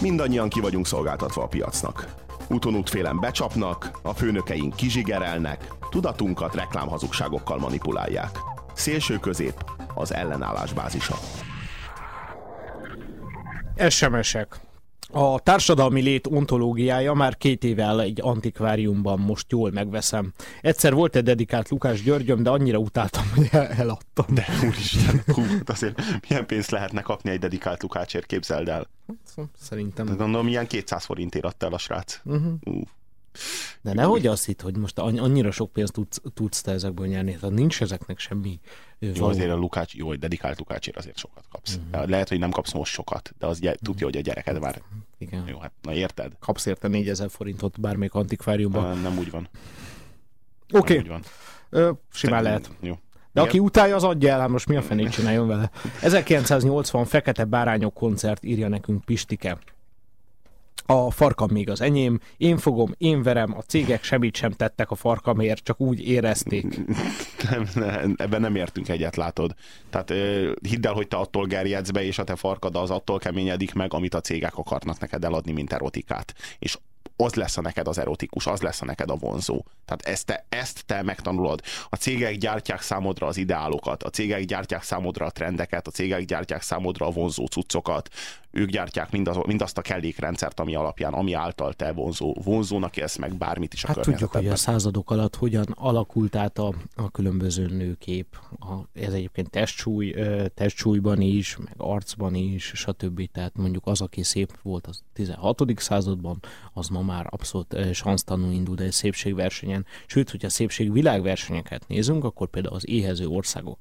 Mindannyian ki vagyunk szolgáltatva a piacnak. Úton útfélen becsapnak, a főnökeink kizsigerelnek, tudatunkat reklámhazugságokkal manipulálják. Szélső közép az ellenállás bázisa. SMS-ek. A társadalmi lét ontológiája már két éve egy antikváriumban, most jól megveszem. Egyszer volt egy dedikált Lukás Györgyöm, de annyira utáltam, hogy el- eladtam. De úristen, hú, azért milyen pénzt lehetne kapni egy dedikált Lukácsért, képzeld el. Szerintem. De gondolom, ilyen 200 forintért adta el a srác. Uh-huh. Uh. De nehogy azt hitt, hogy most anny- annyira sok pénzt tudsz, tudsz te ezekből nyerni. Tehát nincs ezeknek semmi ö, Jó, való. azért a Lukács, jó, hogy dedikált Lukácsért azért sokat kapsz. Uh-huh. Lehet, hogy nem kapsz most sokat, de az gy- tudja, hogy a gyereked már... Igen. Jó, hát na érted? Kapsz érte 4000 forintot bármelyik antikváriumban. Nem úgy van. Oké, úgy van. okay. simán lehet. Jó. De Igen? aki utálja, az adja el, hát most mi a fenét csináljon vele. 1980 Fekete Bárányok koncert írja nekünk Pistike. A farkam még az enyém, én fogom, én verem, a cégek semmit sem tettek a farkamért, csak úgy érezték. Nem, nem, ebben nem értünk egyet, látod. Tehát hidd el, hogy te attól gerjedsz be, és a te farkad az attól keményedik meg, amit a cégek akarnak neked eladni, mint erotikát. És az lesz a neked az erotikus, az lesz a neked a vonzó. Tehát ezt te, ezt te megtanulod. A cégek gyártják számodra az ideálokat, a cégek gyártják számodra a trendeket, a cégek gyártják számodra a vonzó cuccokat, ők gyártják mindaz, mindazt a kellékrendszert, ami alapján, ami által te vonzó, vonzónak élsz meg bármit is a Hát tudjuk, hogy a századok alatt hogyan alakult át a, a különböző nőkép. A, ez egyébként testsúly, testsúlyban is, meg arcban is, stb. Tehát mondjuk az, aki szép volt az 16. században, az ma már abszolút sansztanul indul egy szépségversenyen. Sőt, hogyha szépség világversenyeket nézünk, akkor például az éhező országok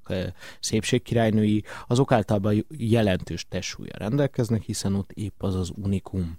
szépségkirálynői, azok általában jelentős testsúlya rendelkeznek, hiszen ott épp az az unikum.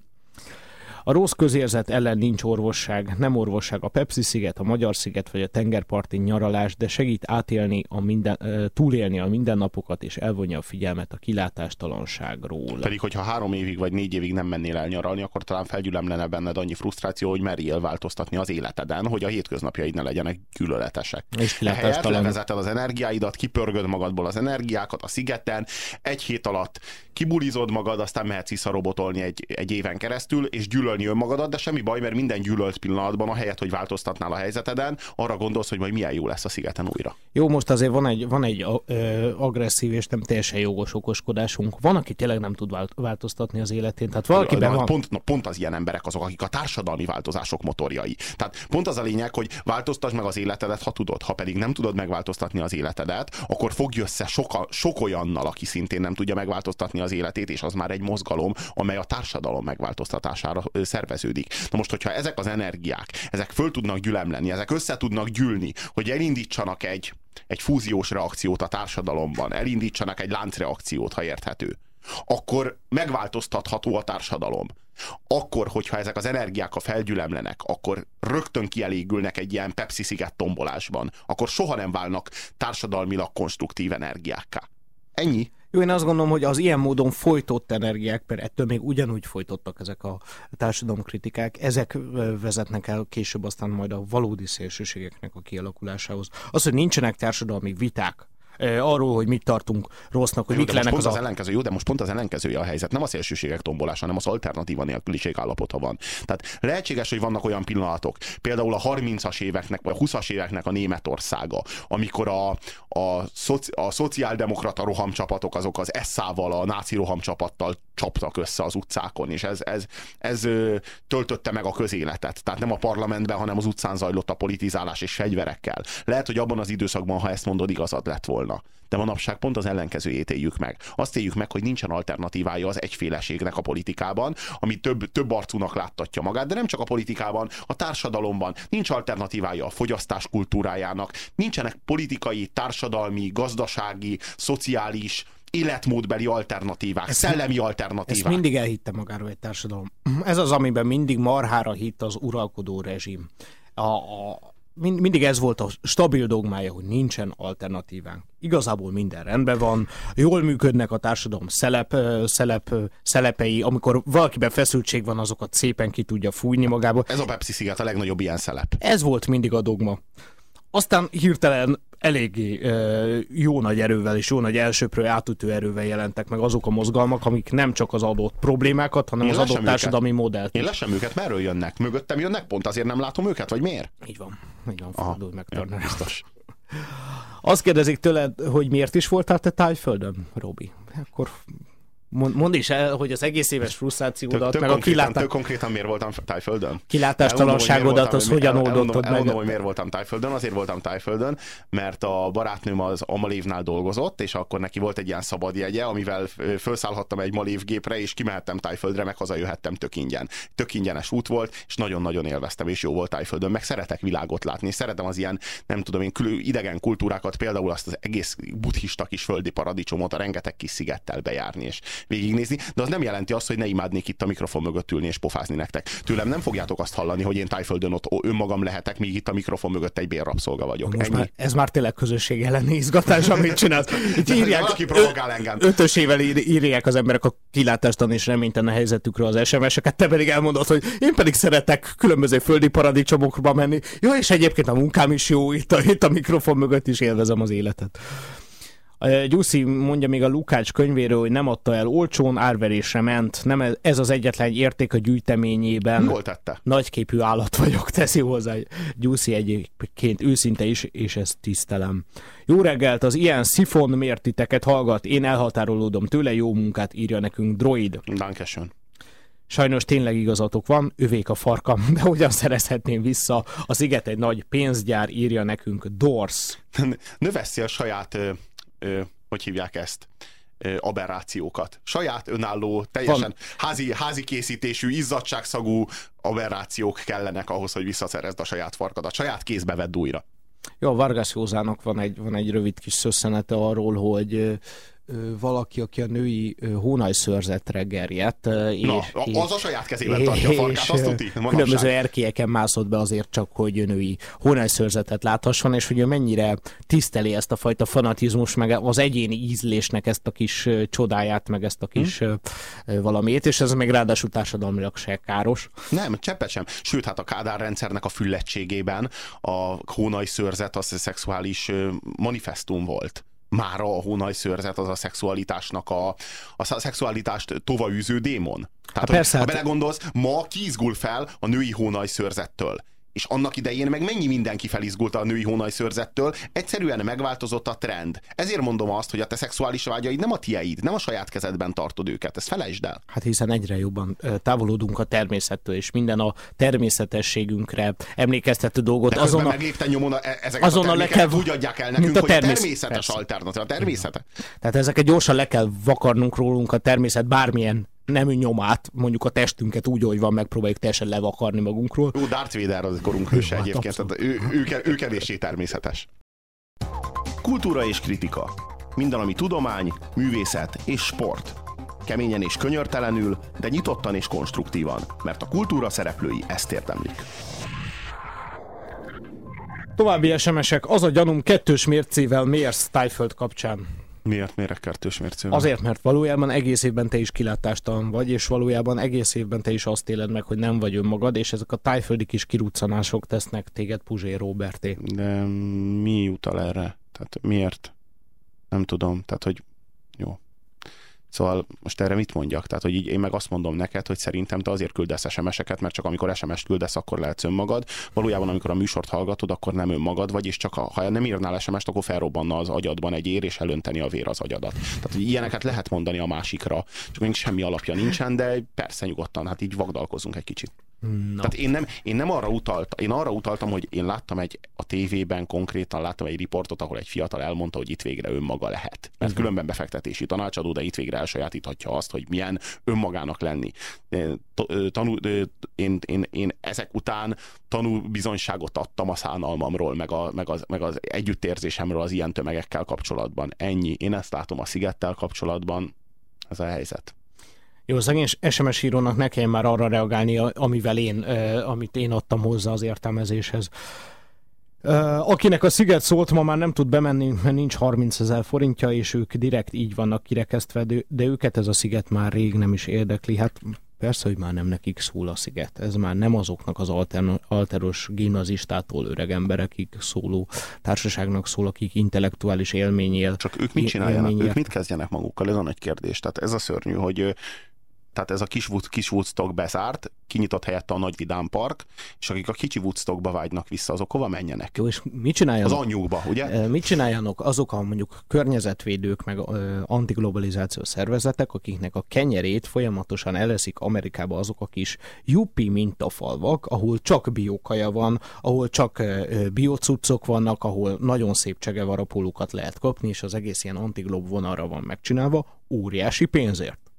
A rossz közérzet ellen nincs orvosság, nem orvosság a Pepsi-sziget, a Magyar-sziget vagy a tengerparti nyaralás, de segít átélni a minden, túlélni a mindennapokat és elvonja a figyelmet a kilátástalanságról. Pedig, hogyha három évig vagy négy évig nem mennél el nyaralni, akkor talán felgyülemlene benned annyi frusztráció, hogy merjél változtatni az életeden, hogy a hétköznapjaid ne legyenek gyűlöletesek. És Ehelyett levezeted az energiáidat, kipörgöd magadból az energiákat a szigeten, egy hét alatt kibulizod magad, aztán mehetsz visszarobotolni egy, egy éven keresztül, és gyűlölni önmagadat, de semmi baj, mert minden gyűlölt pillanatban, a helyet, hogy változtatnál a helyzeteden, arra gondolsz, hogy majd milyen jó lesz a szigeten újra. Jó, most azért van egy, van egy ö, agresszív és nem teljesen jogos okoskodásunk. Van, aki tényleg nem tud vált- változtatni az életén. Tehát De valakiben van... pont, na, pont az ilyen emberek azok, akik a társadalmi változások motorjai. Tehát pont az a lényeg, hogy változtasd meg az életedet, ha tudod. Ha pedig nem tudod megváltoztatni az életedet, akkor fogj össze soka, sok olyannal, aki szintén nem tudja megváltoztatni az életét, és az már egy mozgalom, amely a társadalom megváltoztatására szerveződik. Na most, hogyha ezek az energiák, ezek föl tudnak gyülemleni, ezek össze tudnak gyűlni, hogy elindítsanak egy, egy fúziós reakciót a társadalomban, elindítsanak egy láncreakciót, ha érthető, akkor megváltoztatható a társadalom. Akkor, hogyha ezek az energiák a felgyülemlenek, akkor rögtön kielégülnek egy ilyen Pepsi-sziget tombolásban, akkor soha nem válnak társadalmilag konstruktív energiákká. Ennyi. Jó, én azt gondolom, hogy az ilyen módon folytott energiák, mert ettől még ugyanúgy folytottak ezek a társadalomkritikák, ezek vezetnek el később aztán majd a valódi szélsőségeknek a kialakulásához. Az, hogy nincsenek társadalmi viták arról, hogy mit tartunk rossznak, hogy Jó, mik lennek pont az az a... ellenkező, jó, de most pont az ellenkezője a helyzet. Nem a szélsőségek tombolása, hanem az alternatíva nélküliség állapota van. Tehát lehetséges, hogy vannak olyan pillanatok, például a 30-as éveknek, vagy a 20-as éveknek a Németországa, amikor a, a, szoci, a szociáldemokrata rohamcsapatok azok az eszával, a náci rohamcsapattal csaptak össze az utcákon, és ez, ez, ez töltötte meg a közéletet. Tehát nem a parlamentben, hanem az utcán zajlott a politizálás és fegyverekkel. Lehet, hogy abban az időszakban, ha ezt mondod, igazad lett volna. De manapság pont az ellenkezőjét éljük meg. Azt éljük meg, hogy nincsen alternatívája az egyféleségnek a politikában, ami több, több arcúnak láttatja magát, de nem csak a politikában, a társadalomban. Nincs alternatívája a fogyasztás kultúrájának, nincsenek politikai, társadalmi, gazdasági, szociális, életmódbeli alternatívák, Ezt- szellemi Ezt alternatívák. mindig elhitte magáról egy társadalom. Ez az, amiben mindig marhára hitt az uralkodó rezsim. A, a, mind, mindig ez volt a stabil dogmája, hogy nincsen alternatívánk. Igazából minden rendben van, jól működnek a társadalom szelep, szelep, szelepei, amikor valakiben feszültség van, azokat szépen ki tudja fújni magából. Ez a Pepsi sziget a legnagyobb ilyen szelep. Ez volt mindig a dogma. Aztán hirtelen eléggé jó nagy erővel és jó nagy elsőprő átütő erővel jelentek meg azok a mozgalmak, amik nem csak az adott problémákat, hanem Én az adott társadalmi őket. modellt. Én lesem őket, merről jönnek? Mögöttem jönnek, pont azért nem látom őket, vagy miért? Így van, így van, fordulj meg. Ja, biztos. Azt kérdezik tőled, hogy miért is voltál te tájföldön, Robi? Akkor Mondd is el, hogy az egész éves frusztrációdat, tök, meg a kilátás... Tök konkrétan miért voltam tájföldön? Kilátástalanságodat, az hogyan oldotod meg? Elmondom, hogy miért voltam tájföldön. Azért voltam tájföldön, mert a barátnőm az a Malévnál dolgozott, és akkor neki volt egy ilyen szabadjegye, amivel felszállhattam egy Malév gépre, és kimehettem tájföldre, meg hazajöhettem tök ingyen. Tök ingyenes út volt, és nagyon-nagyon élveztem, és jó volt tájföldön. Meg szeretek világot látni, szeretem az ilyen, nem tudom én, külön idegen kultúrákat, például azt az egész buddhista kis földi paradicsomot a rengeteg kis szigettel bejárni, és végignézni, de az nem jelenti azt, hogy ne imádnék itt a mikrofon mögött ülni és pofázni nektek. Tőlem nem fogjátok azt hallani, hogy én tájföldön ott önmagam lehetek, míg itt a mikrofon mögött egy bérrabszolga vagyok. Most már, ez már tényleg közösség elleni izgatás, amit csinálsz. Itt írják, valaki provokál engem. Ötösével írják az emberek a kilátástan és reménytelen helyzetükről az SMS-eket, te pedig elmondod, hogy én pedig szeretek különböző földi paradicsomokba menni. Jó, és egyébként a munkám is jó, itt a, itt a mikrofon mögött is élvezem az életet. Gyuszi mondja még a Lukács könyvéről, hogy nem adta el olcsón, árverésre ment. Nem ez az egyetlen érték a gyűjteményében. Jól tette. Nagyképű állat vagyok, teszi hozzá Gyuszi egyébként őszinte is, és ezt tisztelem. Jó reggelt, az ilyen szifon mértiteket hallgat, én elhatárolódom tőle, jó munkát írja nekünk Droid. Dankeschön. Sajnos tényleg igazatok van, övék a farkam, de hogyan szerezhetném vissza? A sziget egy nagy pénzgyár, írja nekünk Dors. Növeszi a saját ö, hogy hívják ezt, aberrációkat. Saját önálló, teljesen házi, házi készítésű, izzadságszagú aberrációk kellenek ahhoz, hogy visszaszerezd a saját farkadat. Saját kézbe vedd újra. Jó, Vargas Józának van egy, van egy rövid kis szösszenete arról, hogy valaki, aki a női hónajszörzetre gerjedt. És, Na, és, az a saját kezében tartja a farkát, azt tuti. Különböző erkélyeken mászott be azért csak, hogy női hónajszörzetet láthasson, és hogy mennyire tiszteli ezt a fajta fanatizmus, meg az egyéni ízlésnek ezt a kis csodáját, meg ezt a kis hmm. valamit, és ez még ráadásul társadalmilag se káros. Nem, cseppet sem. Sőt, hát a Kádár rendszernek a füllettségében a hónajszőrzet az szexuális manifestum volt már a hónaj szőrzet az a szexualitásnak a, a szexualitást tovaűző démon. Tehát, ha, persze, ha hát- belegondolsz, ma kiizgul fel a női hónaj szőrzettől és annak idején meg mennyi mindenki felizgult a női hónajszőrzettől, egyszerűen megváltozott a trend. Ezért mondom azt, hogy a te szexuális vágyaid nem a tieid, nem a saját kezedben tartod őket, ezt felejtsd el. Hát hiszen egyre jobban távolodunk a természettől, és minden a természetességünkre emlékeztető dolgot. De azon a, megépte nyomon a, e- ezeket azonnal a le kell, úgy adják el nekünk, a természet, hogy a természetes alternatíva, a természete. Tehát ezeket gyorsan le kell vakarnunk rólunk a természet bármilyen nem nyomát, mondjuk a testünket úgy, hogy van, megpróbáljuk teljesen levakarni magunkról. Jó, Darth Vader az korunk hőse hát egyébként, tehát ő, ő, ő kevéssé természetes. Kultúra és kritika. Minden, ami tudomány, művészet és sport. Keményen és könyörtelenül, de nyitottan és konstruktívan, mert a kultúra szereplői ezt érdemlik. További SMS-ek. Az a gyanúm kettős mércével mérsz Tájföld kapcsán. Miért mérek kettős mércével? Azért, mert valójában egész évben te is kilátástalan vagy, és valójában egész évben te is azt éled meg, hogy nem vagy önmagad, és ezek a tájföldi kis kiruccanások tesznek téged Puzsé Roberté. De mi utal erre? Tehát miért? Nem tudom. Tehát, hogy jó. Szóval most erre mit mondjak? Tehát, hogy így én meg azt mondom neked, hogy szerintem te azért küldesz SMS-eket, mert csak amikor SMS-t küldesz, akkor lehetsz önmagad. Valójában, amikor a műsort hallgatod, akkor nem önmagad vagy, és csak a, ha nem írnál SMS-t, akkor felrobbanna az agyadban egy ér, és elönteni a vér az agyadat. Tehát, hogy ilyeneket lehet mondani a másikra, csak még semmi alapja nincsen, de persze nyugodtan, hát így vagdalkozunk egy kicsit. No. Tehát én nem, én nem arra utaltam, én arra utaltam, hogy én láttam egy a tévében konkrétan láttam egy riportot, ahol egy fiatal elmondta, hogy itt végre önmaga lehet. Mert uh-huh. különben befektetési tanácsadó, de itt végre elsajátíthatja azt, hogy milyen önmagának lenni. Tanul, én, én, én ezek után tanú bizonyságot adtam a szánalmamról, meg, a, meg, az, meg az együttérzésemről az ilyen tömegekkel kapcsolatban. Ennyi. Én ezt látom a szigettel kapcsolatban. Ez a helyzet. Jó, szegény SMS írónak ne kelljen már arra reagálni, amivel én, amit én adtam hozzá az értelmezéshez. Akinek a sziget szólt, ma már nem tud bemenni, mert nincs 30 ezer forintja, és ők direkt így vannak kirekesztve, de őket ez a sziget már rég nem is érdekli. Hát Persze, hogy már nem nekik szól a sziget. Ez már nem azoknak az alter- alteros gimnazistától öreg emberekig szóló társaságnak szól, akik intellektuális élményél. Csak ők mit csináljanak? Ők mit kezdjenek magukkal? Ez a nagy kérdés. Tehát ez a szörnyű, hogy tehát ez a kis, kis Woodstock bezárt, kinyitott helyette a nagy Vidám Park, és akik a kicsi Woodstockba vágynak vissza, azok hova menjenek? Jó, és mit csináljanak? Az anyjukba, ugye? Mit csináljanak azok a mondjuk környezetvédők, meg antiglobalizációs szervezetek, akiknek a kenyerét folyamatosan eleszik Amerikába azok a kis juppi mintafalvak, ahol csak biokaja van, ahol csak biocuccok vannak, ahol nagyon szép csegevarapolókat lehet kapni, és az egész ilyen antiglob vonalra van megcsinálva, óriási pénzért.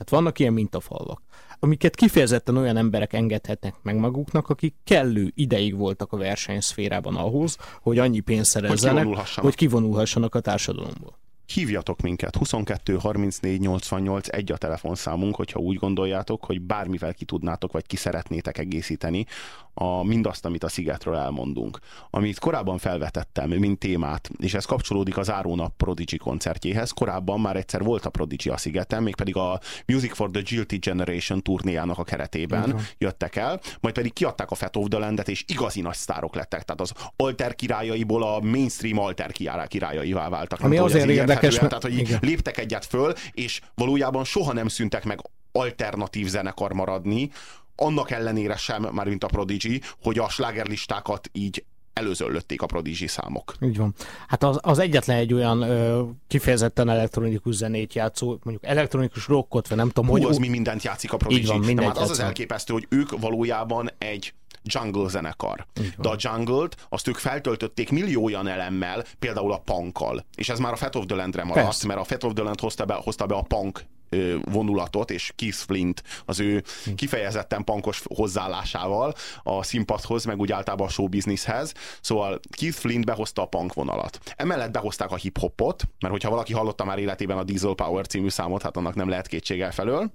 Hát vannak ilyen mintafalvak, amiket kifejezetten olyan emberek engedhetnek meg maguknak, akik kellő ideig voltak a versenyszférában ahhoz, hogy annyi pénzt szerezzenek, hogy, hogy kivonulhassanak a társadalomból hívjatok minket, 22 34 88 egy a telefonszámunk, hogyha úgy gondoljátok, hogy bármivel ki tudnátok, vagy ki szeretnétek egészíteni a, mindazt, amit a szigetről elmondunk. Amit korábban felvetettem, mint témát, és ez kapcsolódik az Árónap Prodigy koncertjéhez. Korábban már egyszer volt a Prodigy a szigeten, mégpedig a Music for the Guilty Generation turnéjának a keretében uh-huh. jöttek el, majd pedig kiadták a Fat of the Landet, és igazi nagy sztárok lettek. Tehát az alter királyaiból a mainstream alter királyaivá váltak. Ami azért érdekes, tehát hogy igen. léptek egyet föl, és valójában soha nem szüntek meg alternatív zenekar maradni, annak ellenére sem, már mint a Prodigy, hogy a slágerlistákat így előzöllötték a Prodigy számok. Így van. Hát az, az egyetlen egy olyan ö, kifejezetten elektronikus zenét játszó, mondjuk elektronikus rockot, vagy nem tudom, Hú, hogy... az mi mindent játszik a Prodigy. Így van, mindent hát az az elképesztő, hogy ők valójában egy jungle zenekar. De a jungle-t azt ők feltöltötték millió olyan elemmel, például a punkkal. És ez már a Fat of the Land-re maradt, Persze. mert a Fat of the Land hozta be, hozta be a punk vonulatot, és Keith Flint az ő kifejezetten pankos hozzáállásával a színpadhoz, meg úgy általában a showbizniszhez. Szóval Keith Flint behozta a punk vonalat. Emellett behozták a hip-hopot, mert hogyha valaki hallotta már életében a Diesel Power című számot, hát annak nem lehet kétséggel felől.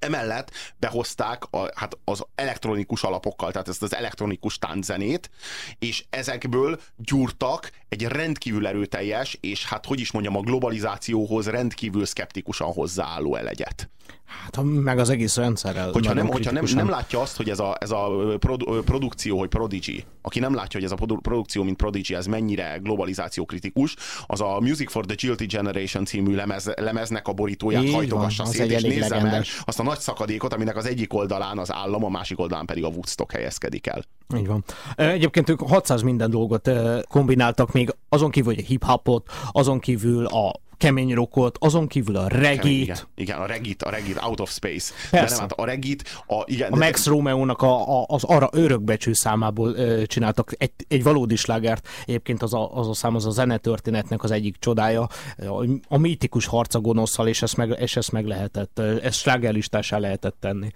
Emellett behozták a, hát az elektronikus alapokkal, tehát ezt az elektronikus tánczenét, és ezekből gyúrtak egy rendkívül erőteljes, és hát hogy is mondjam, a globalizációhoz rendkívül szkeptikusan hozzáálló elegyet. Hát meg az egész rendszerrel. Hogyha, nem, hogyha nem, nem látja azt, hogy ez a, ez a produ, produkció, hogy Prodigy, aki nem látja, hogy ez a produkció, mint Prodigy, ez mennyire globalizáció kritikus, az a Music for the Guilty Generation című lemez, lemeznek a borítóját Így hajtogassa van, szét, és nézze meg azt a nagy szakadékot, aminek az egyik oldalán az állam, a másik oldalán pedig a Woodstock helyezkedik el. Így van. Egyébként ők 600 minden dolgot kombináltak még, azon kívül, hogy hip-hopot, azon kívül a kemény rockot, azon kívül a regit. Igen, igen, a regit, a regit, out of space. Persze. De nem, hát a regit, a, igen, a Max de... Romeo-nak a, a, az arra örökbecső számából ö, csináltak egy, egy valódi slágert. Egyébként az a, az a szám az a zenetörténetnek az egyik csodája, a, a mítikus harca gonoszszal, és ezt meg, és ezt meg lehetett, ezt slágerlistásá lehetett tenni.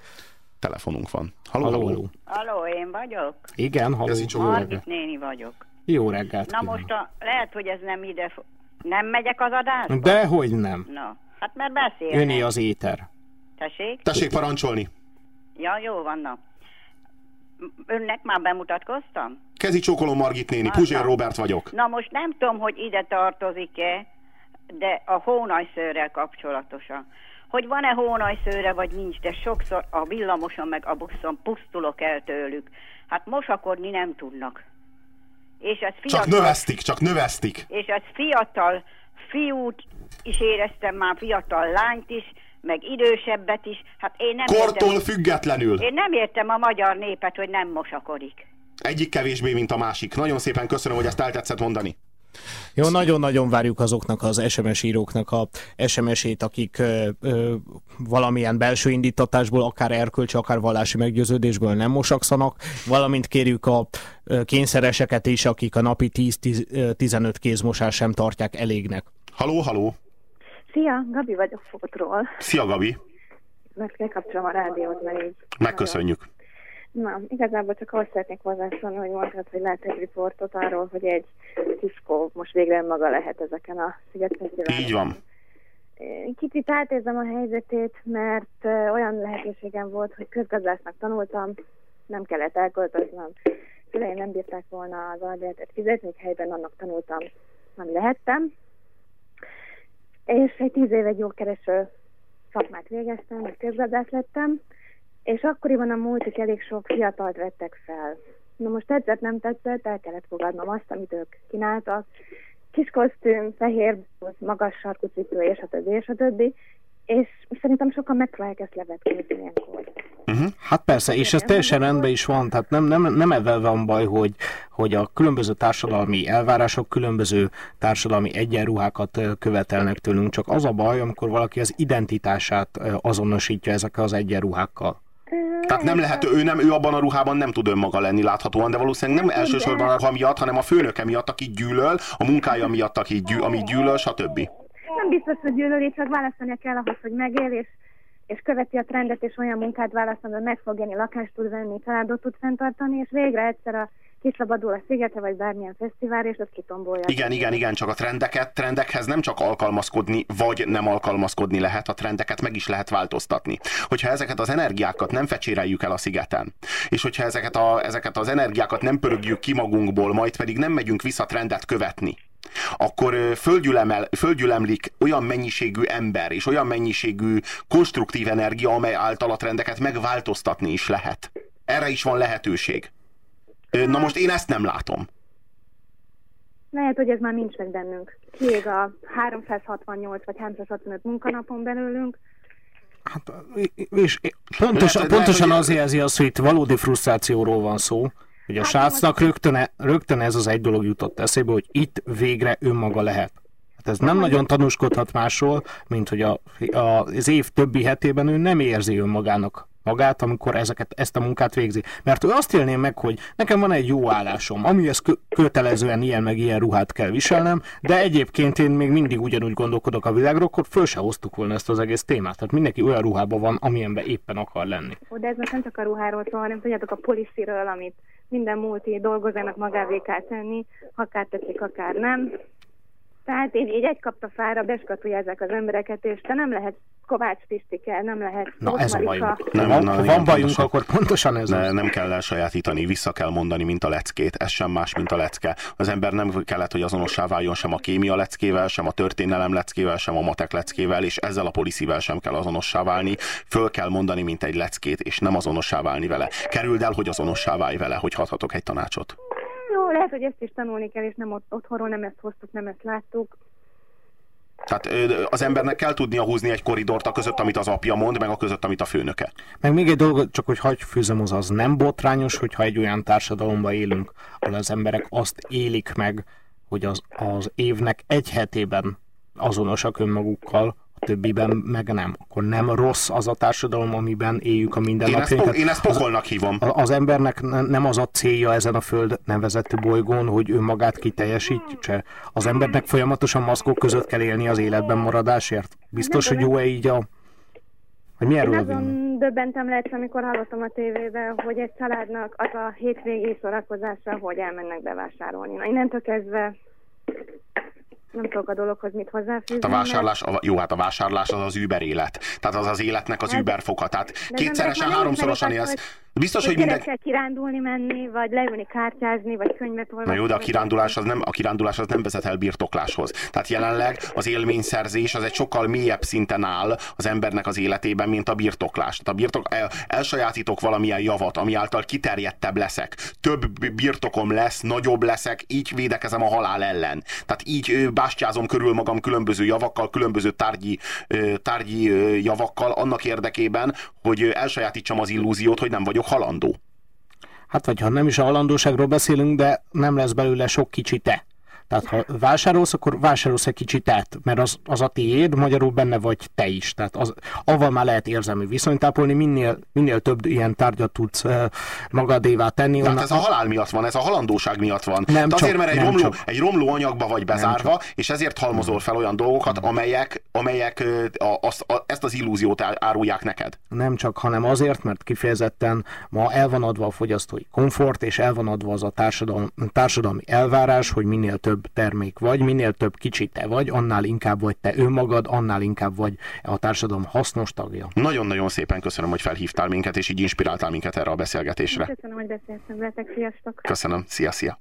Telefonunk van. Halló, halló. Halló, halló én vagyok? Igen, halló. Margit néni vagyok. Jó reggelt. Na most a, lehet, hogy ez nem ide nem megyek az adásba? Dehogy nem. Na, hát mert beszél. Öné az éter. Tessék? Tessék parancsolni. Ja, jó van, na. Önnek már bemutatkoztam? Kezi csókolom Margit néni, Puzsér Robert vagyok. Na most nem tudom, hogy ide tartozik-e, de a hónajszőrrel kapcsolatosan. Hogy van-e hónajszőre, vagy nincs, de sokszor a villamoson meg a buszon pusztulok el tőlük. Hát mosakodni nem tudnak és ez fiatal... Csak növesztik, csak növesztik. És ez fiatal fiút is éreztem már, fiatal lányt is, meg idősebbet is. Hát én nem Kortól értem, függetlenül. Én nem értem a magyar népet, hogy nem mosakodik. Egyik kevésbé, mint a másik. Nagyon szépen köszönöm, hogy ezt eltetszett mondani. Jó, nagyon-nagyon várjuk azoknak az SMS íróknak a SMS-ét, akik ö, ö, valamilyen belső indítatásból, akár erkölcsi, akár vallási meggyőződésből nem mosakszanak, valamint kérjük a kényszereseket is, akik a napi 10-15 kézmosás sem tartják elégnek. Haló, haló! Szia, Gabi vagyok Fotról. Szia, Gabi! Meg kapcsolom a rádiót, mert így... Megköszönjük. Na, igazából csak azt szeretnék hozzászólni, hogy mondtad, hogy lehet egy riportot arról, hogy egy Cisco most végre maga lehet ezeken a szigetfesztiválokon. Így van. Kicsit átérzem a helyzetét, mert olyan lehetőségem volt, hogy közgazdásznak tanultam, nem kellett elköltöznem. Szüleim nem bírták volna az albérletet fizetni, hogy helyben annak tanultam, nem lehettem. És egy tíz éve gyógykereső szakmát végeztem, és közgazdász lettem, és akkoriban a múltik elég sok fiatalt vettek fel. Na most tetszett, nem tetszett, el kellett fogadnom azt, amit ők kínáltak. Kis kosztüm, fehér búz, magas sarkú cipő, és a többi, és a többi. És szerintem sokan megpróbálják ezt levetkezni ilyenkor. Uh-huh. Hát persze, és ez teljesen rendben is van, tehát nem, nem, nem ebben van baj, hogy, hogy a különböző társadalmi elvárások különböző társadalmi egyenruhákat követelnek tőlünk, csak az a baj, amikor valaki az identitását azonosítja ezekkel az egyenruhákkal. Tehát nem lehet, ő nem, ő abban a ruhában nem tud önmaga lenni láthatóan, de valószínűleg nem elsősorban a ruha miatt, hanem a főnöke miatt, aki gyűlöl, a munkája miatt, aki gyű, ami gyűlöl, stb. Nem biztos, hogy gyűlöli, csak választania kell ahhoz, hogy megél, és, és követi a trendet, és olyan munkát választ, hogy meg fog élni, lakást tud venni, családot tud fenntartani, és végre egyszer a kiszabadul a szigete, vagy bármilyen fesztivál, és az kitombolja. Igen, igen, igen, csak a trendeket, trendekhez nem csak alkalmazkodni, vagy nem alkalmazkodni lehet, a trendeket meg is lehet változtatni. Hogyha ezeket az energiákat nem fecséreljük el a szigeten, és hogyha ezeket, a, ezeket az energiákat nem pörögjük ki magunkból, majd pedig nem megyünk vissza trendet követni, akkor földgyülemel, földgyülemlik olyan mennyiségű ember és olyan mennyiségű konstruktív energia, amely által a trendeket megváltoztatni is lehet. Erre is van lehetőség. Na most én ezt nem látom. Lehet, hogy ez már nincs meg bennünk. Kiég a 368 vagy 365 munkanapon belőlünk. Hát, és pontosan, lehet, pontosan lehet, az jelzi azt, hogy itt valódi frusztrációról van szó, hogy a hát srácnak rögtön, e- rögtön ez az egy dolog jutott eszébe, hogy itt végre önmaga lehet. Hát ez nem nagyon tanúskodhat másról, mint hogy a, a, az év többi hetében ő nem érzi önmagának magát, amikor ezeket, ezt a munkát végzi. Mert ő azt élné meg, hogy nekem van egy jó állásom, amihez kötelezően ilyen meg ilyen ruhát kell viselnem, de egyébként én még mindig ugyanúgy gondolkodok a világról, akkor föl se hoztuk volna ezt az egész témát. Tehát mindenki olyan ruhában van, amilyenben éppen akar lenni. De ez most nem csak a ruháról szól, hanem tudjátok a policyről, amit minden múlti dolgozónak magávé kell tenni, akár tetszik, akár nem. Tehát én így egy kapta fára beskatujázák az embereket, és te nem lehet Kovács Pistike, nem lehet Na ez a bajunk. Nem, nem, ha van bajunk, akkor pontosan ez ne, Nem kell elsajátítani, vissza kell mondani, mint a leckét. Ez sem más, mint a lecke. Az ember nem kellett, hogy azonossá váljon sem a kémia leckével, sem a történelem leckével, sem a matek leckével, és ezzel a poliszível sem kell azonossá válni. Föl kell mondani, mint egy leckét, és nem azonossá válni vele. Kerüld el, hogy azonossá válj vele, hogy hathatok egy tanácsot. Jó, lehet, hogy ezt is tanulni kell, és nem ott, otthonról nem ezt hoztuk, nem ezt láttuk. Tehát az embernek kell tudnia húzni egy koridort a között, amit az apja mond, meg a között, amit a főnöke. Meg még egy dolog, csak hogy hagyj fűzöm, az az nem botrányos, hogyha egy olyan társadalomban élünk, ahol az emberek azt élik meg, hogy az, az évnek egy hetében azonosak önmagukkal, többiben meg nem. Akkor nem rossz az a társadalom, amiben éljük a mindennapjainkat. Én, ezt, én ezt pokolnak hívom. Az, az embernek nem az a célja ezen a föld nevezetű bolygón, hogy ő magát kiteljesítse. Az embernek folyamatosan maszkok között kell élni az életben maradásért. Biztos, hogy jó-e így a hogy milyen Én azon döbbentem lehet, amikor hallottam a tévében, hogy egy családnak az a hétvégi szórakozása, hogy elmennek bevásárolni. Na, innentől kezdve nem tudok a dologhoz mit hozzáfűzni. Hát a vásárlás, a, jó, hát a vásárlás az az Uber élet. Tehát az az életnek az hát, Uber foka. Tehát kétszeresen, háromszorosan élsz. Biztos, hogy minden... kell kirándulni menni, vagy leülni kártyázni, vagy könyvet olvasni. Na jó, de a kirándulás az nem, a kirándulás az nem vezet el birtokláshoz. Tehát jelenleg az élményszerzés az egy sokkal mélyebb szinten áll az embernek az életében, mint a birtoklás. Tehát a birtok, el, elsajátítok valamilyen javat, ami által kiterjedtebb leszek. Több birtokom lesz, nagyobb leszek, így védekezem a halál ellen. Tehát így bástyázom körül magam különböző javakkal, különböző tárgyi, tárgyi javakkal annak érdekében, hogy elsajátítsam az illúziót, hogy nem vagyok vagyok halandó. Hát vagy ha nem is a halandóságról beszélünk, de nem lesz belőle sok kicsi te. Tehát ha vásárolsz, akkor vásárolsz egy kicsit át, mert az, az a tiéd, magyarul benne vagy te is. Tehát az, avval már lehet érzelmi viszonyt ápolni, minél, minél több ilyen tárgyat tudsz uh, magadévá tenni. De hát ez a halál miatt van, ez a halandóság miatt van. Nem csak, azért, mert egy romló, csak. egy romló anyagba vagy bezárva, és ezért halmozol fel olyan dolgokat, amelyek, amelyek a, azt, a, ezt az illúziót árulják neked. Nem csak, hanem azért, mert kifejezetten ma el van adva a fogyasztói komfort, és el van adva az a társadalmi, társadalmi elvárás, hogy minél több termék vagy, minél több kicsit te vagy, annál inkább vagy te önmagad, annál inkább vagy a társadalom hasznos tagja. Nagyon-nagyon szépen köszönöm, hogy felhívtál minket, és így inspiráltál minket erre a beszélgetésre. Köszönöm, hogy beszéltem veletek, sziasztok! Köszönöm, szia, szia!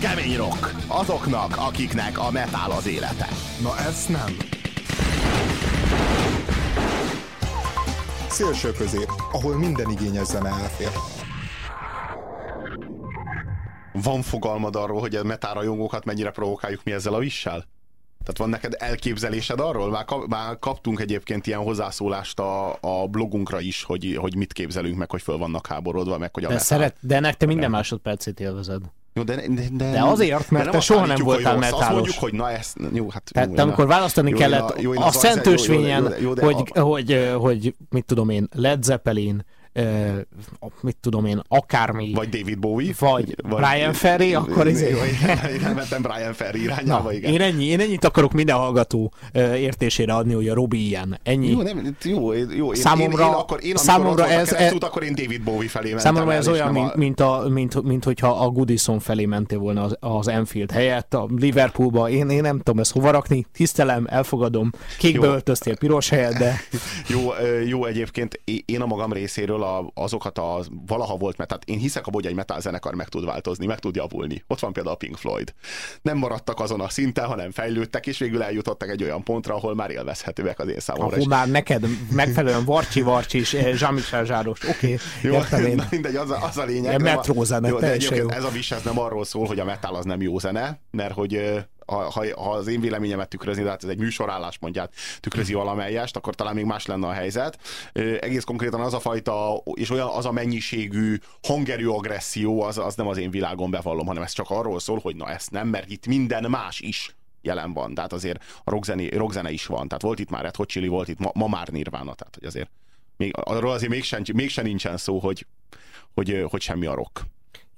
Kemény rock. Azoknak, akiknek a metál az élete. Na ezt nem. szélső közép, ahol minden igényes zene elfér. Van fogalmad arról, hogy a metárajongókat mennyire provokáljuk mi ezzel a vissel? Tehát van neked elképzelésed arról? Már, kap, már kaptunk egyébként ilyen hozzászólást a, a blogunkra is, hogy, hogy mit képzelünk meg, hogy föl vannak háborodva, meg hogy a De, metál... szeret, de ennek te minden másodpercét élvezed. Jó, de, de, de, De azért, mert de te soha nem voltál rossz. Azt metálos. mondjuk, hogy na ezt, jó, hát Tehát jó, te, amikor választani jó, kellett jó, én a Szentősvényen, jó, jó, jó, hogy, hogy, hogy, mit tudom én, Led Zeppelin, mit tudom én, akármi, Vagy David Bowie. Vagy Brian Ferry, akkor izé- Jó, én, én nem mentem Brian Ferry irányába, Na, igen. én, ennyi, én ennyit akarok minden hallgató értésére adni, hogy a Robi ilyen. Ennyi. Jó, nem, jó, jó én, Számomra- én, én, akkor, én számomra ez- a keresztút, akkor én David Bowie felé mentem Számomra el, ez és olyan, mint, mint, a, mint, mint hogyha a Goodison felé mentél volna az, az Enfield helyett, a Liverpoolba. Én, én nem tudom ezt hova rakni, tisztelem, elfogadom. Kékbe Jó. öltöztél piros helyet, de Jó, jó egyébként én a magam részéről a, azokat a valaha volt, mert tehát én hiszek abban, hogy egy metal zenekar meg tud változni, meg tud javulni. Ott van például a Pink Floyd. Nem maradtak azon a szinten, hanem fejlődtek, és végül eljutottak egy olyan pontra, ahol már élvezhetőek az én számomra. ahol is. már neked megfelelően varcsi-varcsi és eh, Jean-Michel Zsáros. Oké, okay, Jó, értem én. na mindegy, az a, az a lényeg. Ilyen nem a- metrózene, jó, de jó. ez a vis, ez nem arról szól, hogy a metal az nem jó zene, mert hogy ö, ha, ha, ha az én véleményemet tükrözni, de hát ez egy műsorálláspontját tükrözi valamelyest, akkor talán még más lenne a helyzet. Egész konkrétan az a fajta, és olyan az a mennyiségű hangerő agresszió, az, az nem az én világon bevallom, hanem ez csak arról szól, hogy na ezt nem, mert itt minden más is jelen van. Tehát azért a rockzene, rockzene is van. Tehát volt itt már Red Hot Chili, volt itt ma, ma már Nirvana, tehát hogy azért még, arról azért mégsem, mégsem nincsen szó, hogy, hogy, hogy semmi a rock.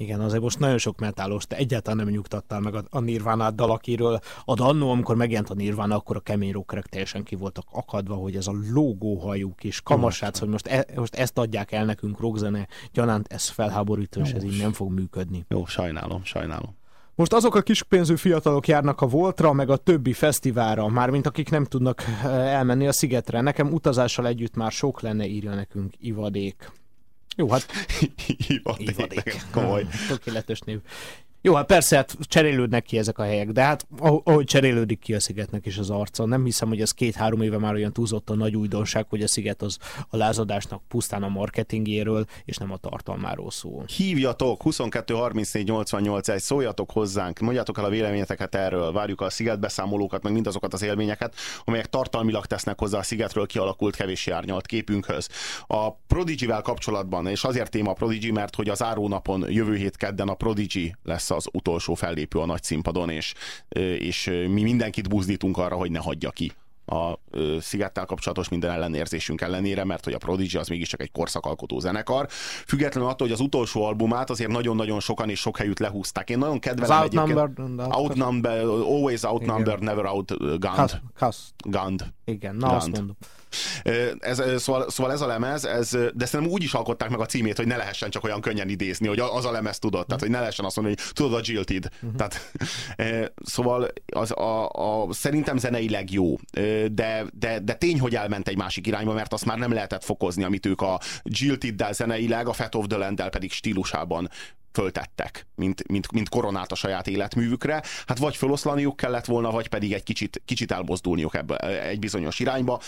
Igen, azért most nagyon sok metálos, de egyáltalán nem nyugtattál meg a, a Nirvana dal, akiről a annó, amikor megjelent a Nirvana, akkor a kemény rockerek teljesen ki voltak akadva, hogy ez a lógóhajú kis kamasác, hogy most, e, most ezt adják el nekünk rockzene, gyanánt ez felháborító, és ez így nem fog működni. Jó, sajnálom, sajnálom. Most azok a kispénzű fiatalok járnak a Voltra, meg a többi fesztiválra, mármint akik nem tudnak eh, elmenni a szigetre. Nekem utazással együtt már sok lenne, írja nekünk Ivadék. Jó, hát Ivadék. neked komoly. Tökéletes név. Jó, hát persze, hát cserélődnek ki ezek a helyek, de hát ahogy cserélődik ki a szigetnek is az arca, nem hiszem, hogy ez két-három éve már olyan túlzottan nagy újdonság, hogy a sziget az a lázadásnak pusztán a marketingéről, és nem a tartalmáról szól. Hívjatok 22 34 88 1, szóljatok hozzánk, mondjátok el a véleményeteket erről, várjuk a szigetbeszámolókat, meg mindazokat az élményeket, amelyek tartalmilag tesznek hozzá a szigetről kialakult kevéssé árnyalt képünkhöz. A Prodigy-vel kapcsolatban, és azért téma a Prodigy, mert hogy az árónapon jövő hét kedden a Prodigy lesz az utolsó fellépő a nagy színpadon, és, és mi mindenkit buzdítunk arra, hogy ne hagyja ki a szigettel kapcsolatos minden ellenérzésünk ellenére, mert hogy a Prodigy az mégiscsak egy korszakalkotó zenekar. Függetlenül attól, hogy az utolsó albumát azért nagyon-nagyon sokan és sok helyütt lehúzták. Én nagyon Az kedvelem Outnumbered, egyébként. Outnumbered, always outnumbered, never outgunned. Kasz, kasz. Gunned. Igen, na azt Gant. mondom. Ez, szóval, szóval ez a lemez, ez, de szerintem úgy is alkották meg a címét, hogy ne lehessen csak olyan könnyen idézni, hogy az a lemez tudod, tehát hogy ne lehessen azt mondani, hogy tudod a Jilted. Tehát, ö, szóval az a, a, szerintem zeneileg jó, de, de, de tény, hogy elment egy másik irányba, mert azt már nem lehetett fokozni, amit ők a Jilted-del zeneileg, a Fat of the Land-del pedig stílusában föltettek, mint, mint, mint koronát a saját életművükre. Hát vagy feloszlaniuk kellett volna, vagy pedig egy kicsit, kicsit elmozdulniuk ebbe egy bizonyos irányba.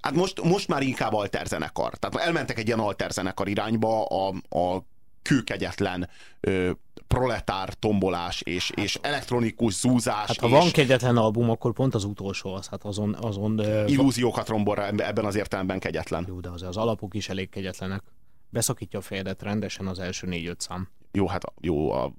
Hát most, most már inkább alterzenekar. Tehát elmentek egy ilyen alterzenekar irányba a, a kőkegyetlen ö, proletár tombolás és, és elektronikus zúzás Hát ha és van kegyetlen album, akkor pont az utolsó az, hát azon, azon ö, illúziókat rombol ebben az értelemben kegyetlen. jó, de az, az alapok is elég kegyetlenek. Beszakítja a fejedet rendesen az első négy-öt szám. Jó, hát a- jó a,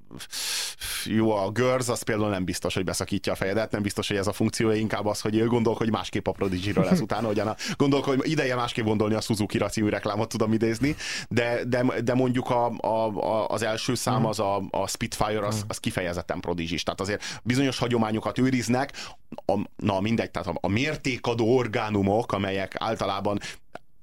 jó a Girls, az például nem biztos, hogy beszakítja a fejedet, nem biztos, hogy ez a funkciója, inkább az, hogy gondolkodj másképp a Prodigy-ről lesz utána, hogy a, gondolkodj, ideje másképp gondolni a Suzuki-ra című reklámot tudom idézni, de, de, de mondjuk a, a, a, az első szám, az a, a Spitfire, az, az kifejezetten prodigy tehát azért bizonyos hagyományokat őriznek, a, na mindegy, tehát a, a mértékadó orgánumok, amelyek általában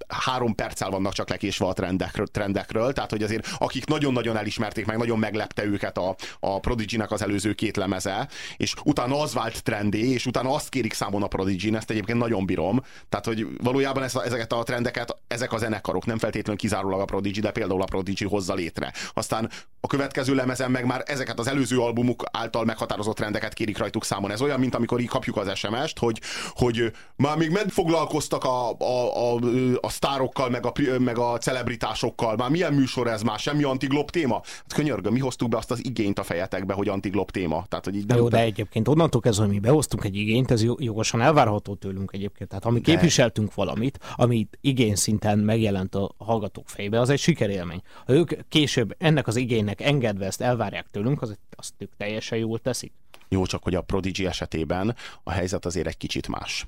három perccel vannak csak lekésve a trendekről, trendekről, tehát hogy azért akik nagyon-nagyon elismerték, meg nagyon meglepte őket a, a Prodigy-nek az előző két lemeze, és utána az vált trendé, és utána azt kérik számon a prodigy ezt egyébként nagyon bírom. Tehát, hogy valójában ezt ezeket a trendeket, ezek a zenekarok, nem feltétlenül kizárólag a Prodigy, de például a Prodigy hozza létre. Aztán a következő lemezen meg már ezeket az előző albumuk által meghatározott trendeket kérik rajtuk számon. Ez olyan, mint amikor így kapjuk az SMS-t, hogy, hogy már még meddig foglalkoztak a, a, a, a sztárokkal, meg a, meg a celebritásokkal. Már milyen műsor ez már? Semmi antiglob téma? Hát könyörgöm, mi hoztuk be azt az igényt a fejetekbe, hogy antiglob téma. Tehát, hogy így nem Jó, de egyébként onnantól kezdve, hogy mi behoztunk egy igényt, ez jogosan elvárható tőlünk egyébként. Tehát ami de. képviseltünk valamit, amit igény szinten megjelent a hallgatók fejbe, az egy sikerélmény. Ha ők később ennek az igénynek engedve ezt elvárják tőlünk, az, azt ők teljesen jól teszik. Jó, csak hogy a Prodigy esetében a helyzet azért egy kicsit más.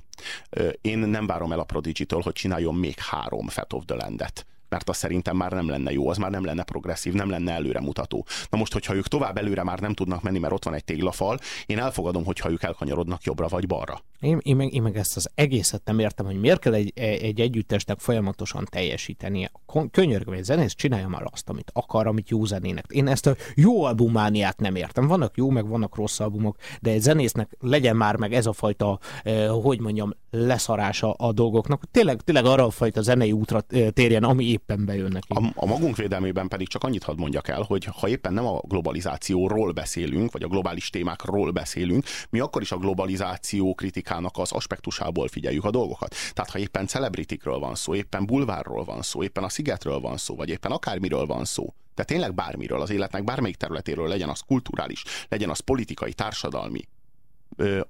Én nem várom el a Prodigy-től, hogy csináljon még három Fat of the Land-et mert az szerintem már nem lenne jó, az már nem lenne progresszív, nem lenne előremutató. Na most, hogyha ők tovább előre már nem tudnak menni, mert ott van egy téglafal, én elfogadom, hogyha ők elkanyarodnak jobbra vagy balra. Én, én, meg, én meg ezt az egészet nem értem, hogy miért kell egy, egy együttesnek folyamatosan teljesítenie. Könyörgöm, egy zenész csinálja már azt, amit akar, amit jó zenének. Én ezt a jó albumániát nem értem. Vannak jó, meg vannak rossz albumok, de egy zenésznek legyen már meg ez a fajta, eh, hogy mondjam, leszarása a dolgoknak. Tényleg, tényleg arra a fajta zenei útra eh, térjen, ami éppen bejön neki. A, a magunk védelmében pedig csak annyit hadd mondjak el, hogy ha éppen nem a globalizációról beszélünk, vagy a globális témákról beszélünk, mi akkor is a globalizáció kritikának az aspektusából figyeljük a dolgokat. Tehát ha éppen celebritikről van szó, éppen bulvárról van szó, éppen a szigetről van szó, vagy éppen akármiről van szó, tehát tényleg bármiről, az életnek bármelyik területéről legyen az kulturális, legyen az politikai, társadalmi,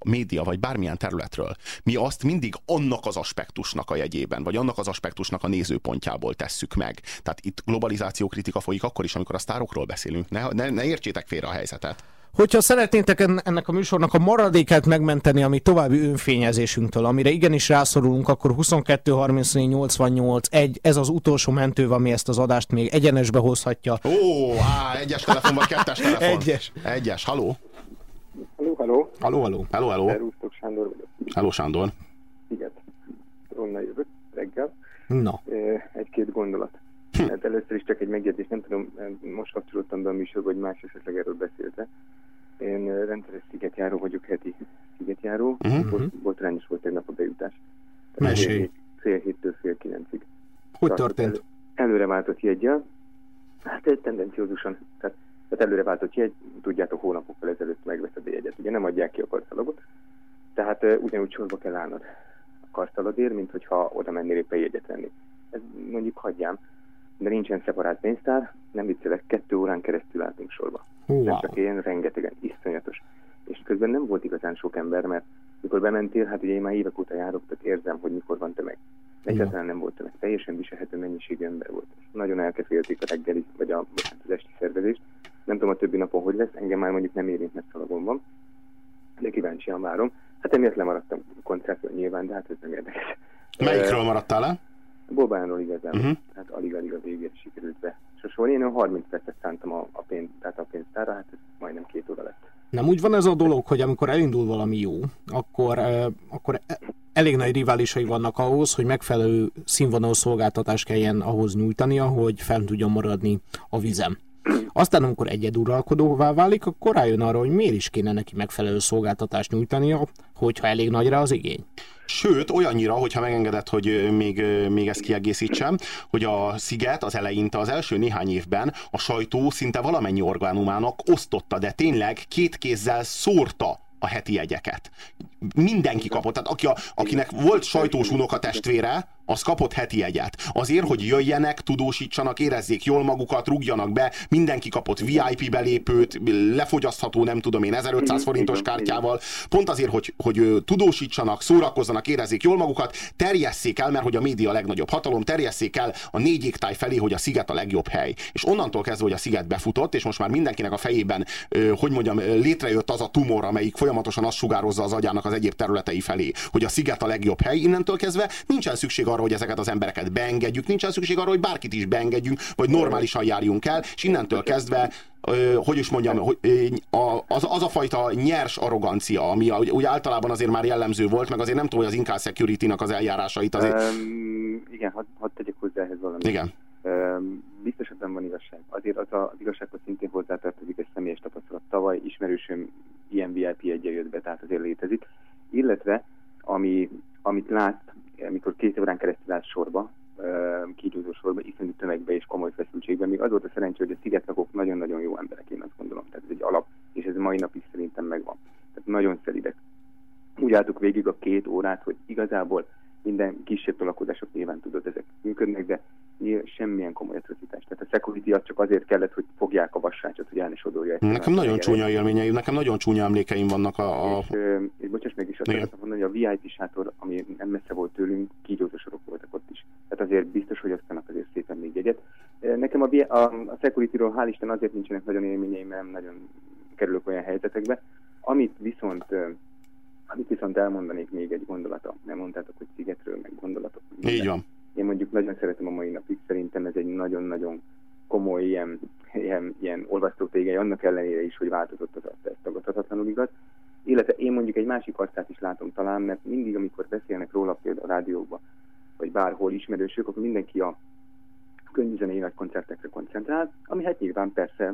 média, vagy bármilyen területről, mi azt mindig annak az aspektusnak a jegyében, vagy annak az aspektusnak a nézőpontjából tesszük meg. Tehát itt globalizáció kritika folyik akkor is, amikor a sztárokról beszélünk. Ne, ne, ne értsétek félre a helyzetet. Hogyha szeretnétek ennek a műsornak a maradékát megmenteni, ami további önfényezésünktől, amire igenis rászorulunk, akkor 22 34 88 1, ez az utolsó mentő, ami ezt az adást még egyenesbe hozhatja. Ó, á, egyes telefon vagy kettes telefon? Egyes. Egyes, haló? Haló, haló. Haló, haló. Haló, haló. Szerusztok, Sándor vagyok. Haló, Sándor. Igen. Onnan jövök reggel. Na. Egy-két gondolat. Hm. Hát először is csak egy megjegyzés, nem tudom, most kapcsolódtam be a műsor, hogy más esetleg erről beszélte. Én rendszeres szigetjáró vagyok, heti szigetjáró. Uh-huh. Volt, volt rendes volt tegnap a bejutás. Mesélj. Fél héttől fél kilencig. Hogy történt? El, előre váltott jegyel. Hát egy tendenciózusan. Tehát tehát előre váltott jegy, tudjátok, hónapokkal ezelőtt megveszed a jegyet. Ugye nem adják ki a karszalagot, tehát uh, ugyanúgy sorba kell állnod a karszaladért, mint hogyha oda mennél éppen jegyet venni. Ez mondjuk hagyjám, de nincsen szeparált pénztár, nem viccelek, kettő órán keresztül álltunk sorba. Wow. Nem csak én, rengetegen, iszonyatos. És közben nem volt igazán sok ember, mert mikor bementél, hát ugye én már évek óta járok, tehát érzem, hogy mikor van tömeg. Egyáltalán nem volt tömeg, teljesen viselhető mennyiségű ember volt. Nagyon elkefélték a reggeli, vagy a, az esti szervezést. Nem tudom a többi napon, hogy lesz, engem már mondjuk nem érint, mert szalagon van. De kíváncsian várom. Hát emiatt lemaradtam a koncertről nyilván, de hát ez nem érdekes. Melyikről maradtál le? Bobánról igazán. Uh-huh. Hát alig-alig a végén sikerült be. Sosor én 30 percet szántam a, a, pénz, tehát a pénztára, hát ez majdnem két óra lett. Nem úgy van ez a dolog, hogy amikor elindul valami jó, akkor, uh, akkor elég nagy riválisai vannak ahhoz, hogy megfelelő színvonalú szolgáltatást kelljen ahhoz nyújtania, hogy fenn tudjon maradni a vizem. Aztán, amikor egyeduralkodóvá válik, akkor rájön arra, hogy miért is kéne neki megfelelő szolgáltatást nyújtania, hogyha elég nagy rá az igény. Sőt, olyannyira, hogyha megengedett, hogy még, még ezt kiegészítsem, hogy a Sziget az eleinte, az első néhány évben a sajtó szinte valamennyi orgánumának osztotta, de tényleg két kézzel szórta a heti jegyeket. Mindenki kapott, tehát aki a, akinek volt sajtós unokatestvére, az kapott heti jegyet. Azért, hogy jöjjenek, tudósítsanak, érezzék jól magukat, rúgjanak be, mindenki kapott VIP belépőt, lefogyasztható, nem tudom én, 1500 forintos kártyával, pont azért, hogy, hogy tudósítsanak, szórakozzanak, érezzék jól magukat, terjesszék el, mert hogy a média a legnagyobb hatalom, terjesszék el a négy égtáj felé, hogy a sziget a legjobb hely. És onnantól kezdve, hogy a sziget befutott, és most már mindenkinek a fejében, hogy mondjam, létrejött az a tumor, amelyik folyamatosan azt sugározza az agyának az egyéb területei felé, hogy a sziget a legjobb hely, innentől kezdve nincsen szükség arra, hogy ezeket az embereket beengedjük, nincsen szükség arra, hogy bárkit is beengedjünk, vagy normálisan járjunk el, és innentől kezdve hogy is mondjam, hogy az, az a fajta nyers arrogancia, ami úgy általában azért már jellemző volt, meg azért nem tudom, hogy az Incal Security-nak az eljárásait azért... Um, igen, hadd had tegyek hozzá ehhez valamit. Igen. Um, biztos ebben van igazság. Azért az, a, az igazsághoz szintén hozzátartozik egy személyes tapasztalat. Tavaly ismerősöm ilyen VIP egyen jött be, tehát azért létezik. Illetve, ami, amit lát, amikor két órán keresztül állt sorba, kígyózó sorba, iszonyú tömegbe és komoly feszültségben. Még az volt a szerencsé, hogy a szigetlakók nagyon-nagyon jó emberek, én azt gondolom. Tehát ez egy alap, és ez mai nap is szerintem megvan. Tehát nagyon szelidek. Úgy álltuk végig a két órát, hogy igazából minden kisebb tolakodások nyilván tudod, ezek működnek, de semmilyen komoly atrocitás. Tehát a security az csak azért kellett, hogy fogják a vasrácsot, hogy el ne sodorja. Nekem nagyon csúnya élményeim, nekem nagyon csúnya emlékeim vannak a... a... És, és bocsáss meg is azt szeretném mondani, hogy a VIP sátor, ami nem messze volt tőlünk, kígyózasorok voltak ott is. Tehát azért biztos, hogy aztán azért szépen még jegyet. Nekem a, a, a security-ról hál' Isten azért nincsenek nagyon élményeim, mert nagyon kerülök olyan helyzetekbe. Amit viszont amit viszont elmondanék még egy gondolata, nem mondtátok, hogy szigetről, meg gondolatok. Így van. Én mondjuk nagyon szeretem a mai napig, szerintem ez egy nagyon-nagyon komoly ilyen, ilyen, ilyen olvasztótégely, annak ellenére is, hogy változott az arc, ez tagadhatatlanul igaz. Illetve én mondjuk egy másik arcát is látom talán, mert mindig, amikor beszélnek róla például a rádiókban, vagy bárhol ismerősök, akkor mindenki a könnyűzenei nagy koncertekre koncentrál, ami hát nyilván persze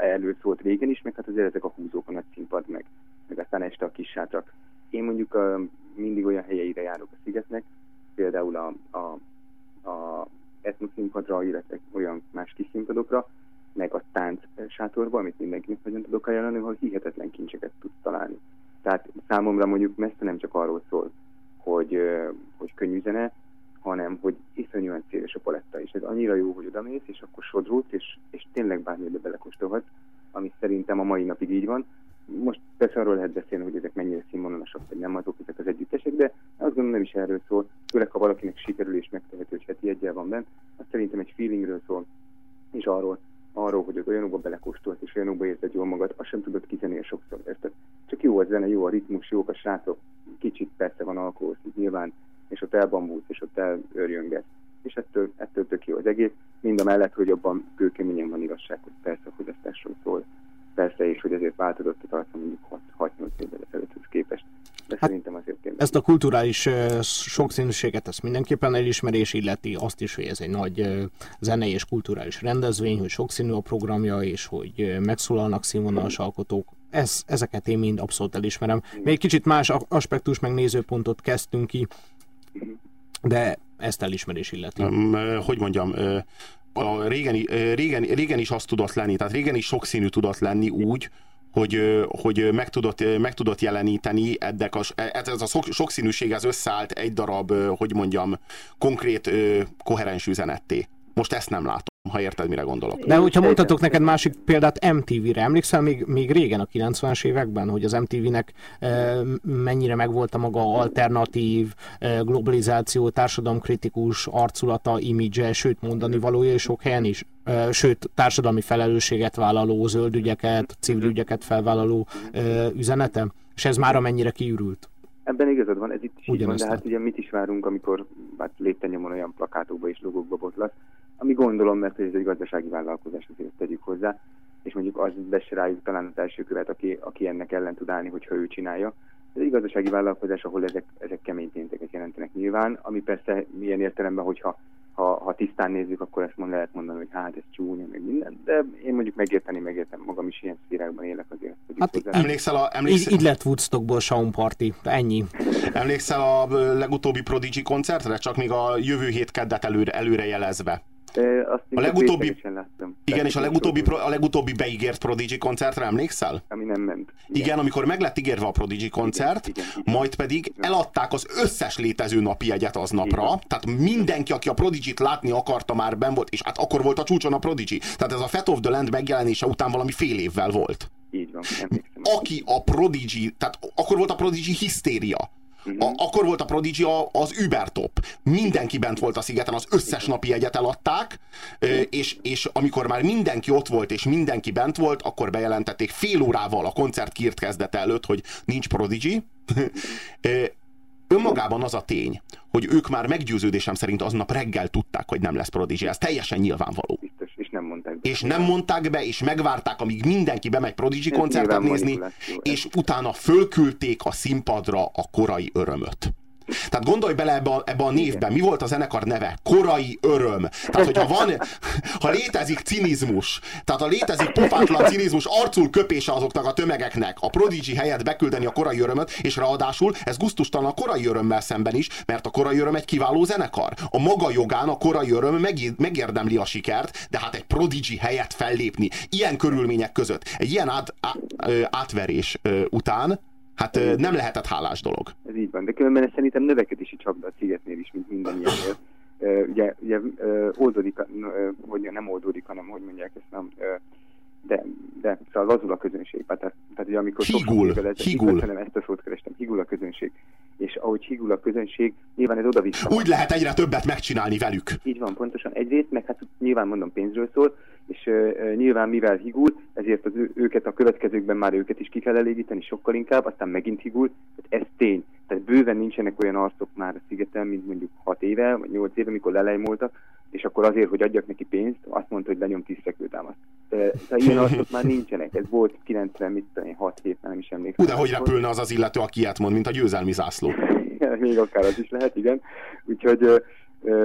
erről szólt régen is, meg hát azért ezek a húzók a nagy színpad, meg, meg aztán este a kis sátrak. Én mondjuk uh, mindig olyan helyeire járok a szigetnek, például a, a, a etnoszínpadra, illetve olyan más kis színpadokra, meg a tánc sátorba, amit mindenkinek nagyon tudok ajánlani, ahol hihetetlen kincseket tudsz találni. Tehát számomra mondjuk messze nem csak arról szól, hogy, hogy könnyű zene, hanem hogy iszonyúan széles a paletta, és ez annyira jó, hogy odamész, és akkor sodródsz, és, és tényleg bármilyen belekóstolhatsz, ami szerintem a mai napig így van. Most persze arról lehet beszélni, hogy ezek mennyire színvonalasak, vagy nem azok ezek az együttesek, de azt gondolom nem is erről szól, főleg ha valakinek sikerül és megtehető, hogy heti egyel van benne, az szerintem egy feelingről szól, és arról, arról, hogy az olyanokba belekóstolt, és olyanokba érzed jól magad, azt sem tudod kizenél sokszor, érted? Csak jó a zene, jó a ritmus, jók a srácok, kicsit persze van alkohol, nyilván és ott elbambulsz, és ott elörjönget. És ettől, ettől tök jó az egész, mind a mellett, hogy abban kőkeményen van igazság, hogy persze a fogyasztásról szól, persze is, hogy ezért változott a tartalom mondjuk 6-8 évvel ezelőtthez képest. De hát szerintem azért tényleg. Ezt a kulturális sokszínűséget, ezt mindenképpen elismerés illeti, azt is, hogy ez egy nagy zenei és kulturális rendezvény, hogy sokszínű a programja, és hogy megszólalnak színvonalas alkotók. Ez, ezeket én mind abszolút elismerem. Még kicsit más aspektus, meg nézőpontot kezdtünk ki de ezt elismerés illeti. Hogy mondjam, a régen, régen, régen is azt tudott lenni, tehát régen is sokszínű tudott lenni úgy, hogy, hogy meg, tudott, meg tudott jeleníteni ednek a, ez a sokszínűség ez összeállt egy darab, hogy mondjam, konkrét, koherens üzenetté. Most ezt nem látom ha érted, mire gondolok. De hogyha mondhatok neked másik példát MTV-re, emlékszel még, még régen a 90-es években, hogy az MTV-nek e, mennyire megvolt a maga alternatív, e, globalizáció, társadalomkritikus arculata, imidzse, sőt mondani valója és sok helyen is, e, sőt társadalmi felelősséget vállaló, zöld ügyeket, civil ügyeket felvállaló e, üzenete, és ez már mennyire kiürült. Ebben igazad van, ez itt is van, de hát ugye mit is várunk, amikor hát lépten olyan plakátokba és logókba botlasz, ami gondolom, mert ez egy gazdasági vállalkozás, azért tegyük hozzá, és mondjuk az vesse rájuk talán az első követ, aki, aki ennek ellen tud állni, hogyha ő csinálja. Ez egy gazdasági vállalkozás, ahol ezek, ezek kemény pénteket jelentenek nyilván, ami persze milyen értelemben, hogyha ha, ha tisztán nézzük, akkor ezt mond, lehet mondani, hogy hát ez csúnya, meg minden, de én mondjuk megérteni, megértem, magam is ilyen szférákban élek azért. Hát emlékszel a... Emlékszel... Így, így lett Woodstockból Shaun Party, ennyi. Emlékszel a legutóbbi Prodigy koncertre, csak még a jövő hét keddet előre, előre jelezve? Azt a legutóbbi, igen, és a legutóbbi, a legutóbbi beígért Prodigy koncertre emlékszel? Ami nem ment. Igen, igen amikor meg lett ígérve a Prodigy koncert, igen, igen, igen. majd pedig igen. eladták az összes létező napi jegyet aznapra, igen. tehát mindenki, aki a Prodigy-t látni akarta, már ben volt, és hát akkor volt a csúcson a Prodigy. Tehát ez a Fat of the Land megjelenése után valami fél évvel volt. Így van, Aki a Prodigy, tehát akkor volt a Prodigy hisztéria a, akkor volt a Prodigy az Uber top. Mindenki bent volt a szigeten, az összes napi jegyet eladták, és, és amikor már mindenki ott volt, és mindenki bent volt, akkor bejelentették fél órával a koncert kiírt kezdete előtt, hogy nincs Prodigy. Önmagában az a tény, hogy ők már meggyőződésem szerint aznap reggel tudták, hogy nem lesz Prodigy. Ez teljesen nyilvánvaló. És nem mondták be. És megvárták, amíg mindenki bemegy Prodigy koncertet nézni, és utána fölküldték a színpadra a korai örömöt. Tehát gondolj bele ebbe a, ebbe a névben, mi volt a zenekar neve? Korai öröm. Tehát, hogyha van, ha létezik cinizmus, tehát ha létezik pofátlan cinizmus, arcul köpése azoknak a tömegeknek, a Prodigy helyett beküldeni a korai örömöt, és ráadásul ez guztustalan a korai örömmel szemben is, mert a korai öröm egy kiváló zenekar. A maga jogán a korai öröm megérdemli a sikert, de hát egy Prodigy helyett fellépni ilyen körülmények között, egy ilyen át, át, átverés után, Hát ö, nem lehetett hálás dolog. Ez így van, de különben ez szerintem növekedési csapda a szigetnél is, mint minden ilyennél. Ö, ugye, ugye oldódik, hogy nem oldódik, hanem hogy mondják ezt, nem, de, de szóval lazul a közönség. Tehát, tehát ugye amikor Higul, ezelőtt- higul. Köszönöm, ezt a szót kerestem, higul a közönség. És ahogy higul a közönség, nyilván ez oda-vissza. Úgy lehet egyre többet megcsinálni velük. Így van, pontosan egyrészt, meg hát nyilván mondom pénzről szól, és nyilván mivel higul, ezért az ő, őket a következőkben már őket is ki kell elégíteni sokkal inkább, aztán megint higul, tehát ez tény. Tehát bőven nincsenek olyan arcok már a szigeten, mint mondjuk 6 éve, vagy 8 éve, amikor lelejmoltak, és akkor azért, hogy adjak neki pénzt, azt mondta, hogy lenyom 10 fekvőtámaszt. De ilyen arcok már nincsenek. Ez volt 90, mit tudom én, 6 hét, nem is emlékszem. Hú, de hogy repülne az az illető, aki ilyet mond, mint a győzelmi zászló. Még akár az is lehet, igen. Úgyhogy,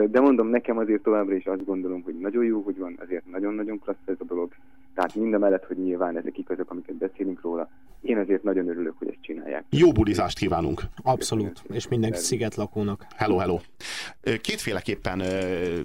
de mondom, nekem azért továbbra is azt gondolom, hogy nagyon jó, hogy van, azért nagyon-nagyon klassz ez a dolog. Tehát mellett, hogy nyilván ezek igazak, amiket beszélünk róla, én azért nagyon örülök, hogy ezt csinálják. Jó bulizást kívánunk. Abszolút. És minden szigetlakónak. Hello, hello. Kétféleképpen